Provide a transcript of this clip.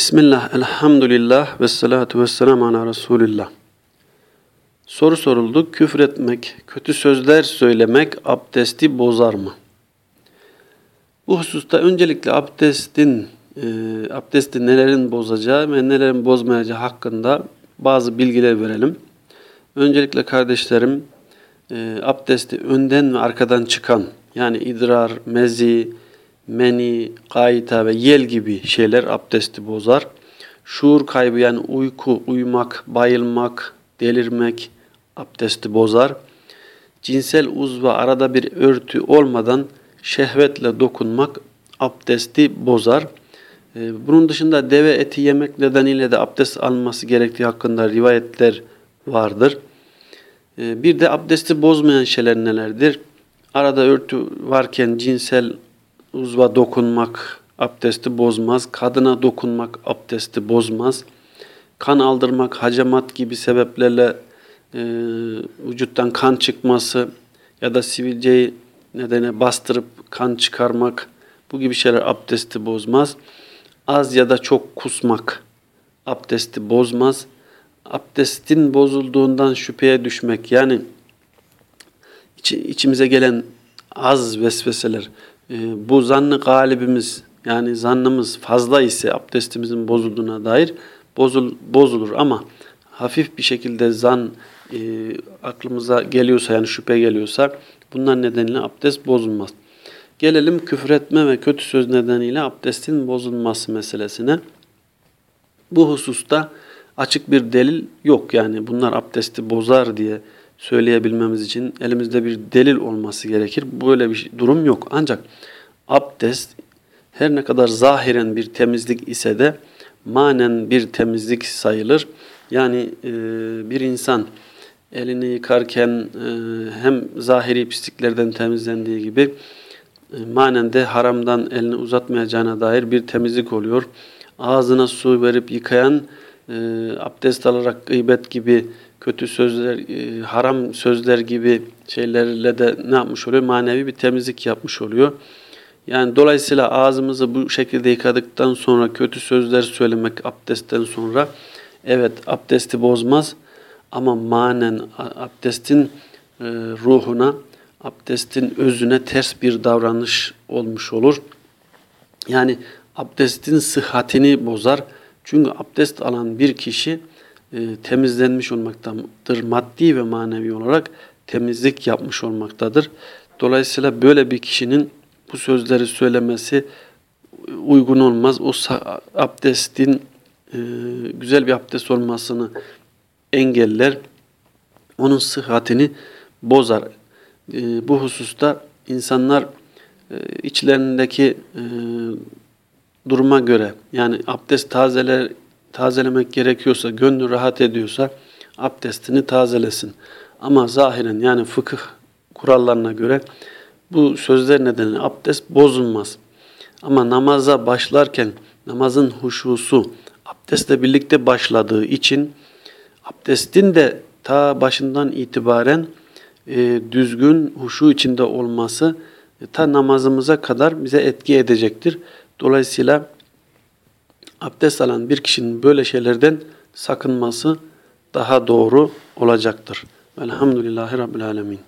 Bismillah, elhamdülillah ve salatu ve selamu ala Resulillah. Soru soruldu. Küfretmek, kötü sözler söylemek abdesti bozar mı? Bu hususta öncelikle abdestin, e, abdesti nelerin bozacağı ve nelerin bozmayacağı hakkında bazı bilgiler verelim. Öncelikle kardeşlerim, e, abdesti önden ve arkadan çıkan, yani idrar, mezi, meni, gayta ve yel gibi şeyler abdesti bozar. Şuur kaybı yani uyku, uyumak, bayılmak, delirmek abdesti bozar. Cinsel uzva arada bir örtü olmadan şehvetle dokunmak abdesti bozar. Ee, bunun dışında deve eti yemek nedeniyle de abdest alınması gerektiği hakkında rivayetler vardır. Ee, bir de abdesti bozmayan şeyler nelerdir? Arada örtü varken cinsel uzva dokunmak abdesti bozmaz. Kadına dokunmak abdesti bozmaz. Kan aldırmak, hacamat gibi sebeplerle e, vücuttan kan çıkması ya da sivilceyi nedene bastırıp kan çıkarmak bu gibi şeyler abdesti bozmaz. Az ya da çok kusmak abdesti bozmaz. Abdestin bozulduğundan şüpheye düşmek yani içimize gelen az vesveseler e, bu zannı galibimiz yani zannımız fazla ise abdestimizin bozulduğuna dair bozul, bozulur ama hafif bir şekilde zan e, aklımıza geliyorsa yani şüphe geliyorsa bunlar nedeniyle abdest bozulmaz. Gelelim küfretme ve kötü söz nedeniyle abdestin bozulması meselesine. Bu hususta açık bir delil yok yani bunlar abdesti bozar diye söyleyebilmemiz için elimizde bir delil olması gerekir. Böyle bir durum yok. Ancak abdest her ne kadar zahiren bir temizlik ise de manen bir temizlik sayılır. Yani e, bir insan elini yıkarken e, hem zahiri pisliklerden temizlendiği gibi e, manen de haramdan elini uzatmayacağına dair bir temizlik oluyor. Ağzına su verip yıkayan e, abdest alarak gıybet gibi kötü sözler, e, haram sözler gibi şeylerle de ne yapmış oluyor? Manevi bir temizlik yapmış oluyor. Yani dolayısıyla ağzımızı bu şekilde yıkadıktan sonra kötü sözler söylemek abdestten sonra evet abdesti bozmaz ama manen abdestin e, ruhuna, abdestin özüne ters bir davranış olmuş olur. Yani abdestin sıhhatini bozar. Çünkü abdest alan bir kişi e, temizlenmiş olmaktadır. Maddi ve manevi olarak temizlik yapmış olmaktadır. Dolayısıyla böyle bir kişinin bu sözleri söylemesi uygun olmaz. O abdestin e, güzel bir abdest olmasını engeller. Onun sıhhatini bozar. E, bu hususta insanlar e, içlerindeki e, duruma göre yani abdest tazeler tazelemek gerekiyorsa, gönlü rahat ediyorsa abdestini tazelesin. Ama zahiren yani fıkıh kurallarına göre bu sözler nedeniyle abdest bozulmaz. Ama namaza başlarken namazın huşusu abdestle birlikte başladığı için abdestin de ta başından itibaren e, düzgün huşu içinde olması e, ta namazımıza kadar bize etki edecektir. Dolayısıyla abdest alan bir kişinin böyle şeylerden sakınması daha doğru olacaktır. Velhamdülillahi Rabbil Alemin.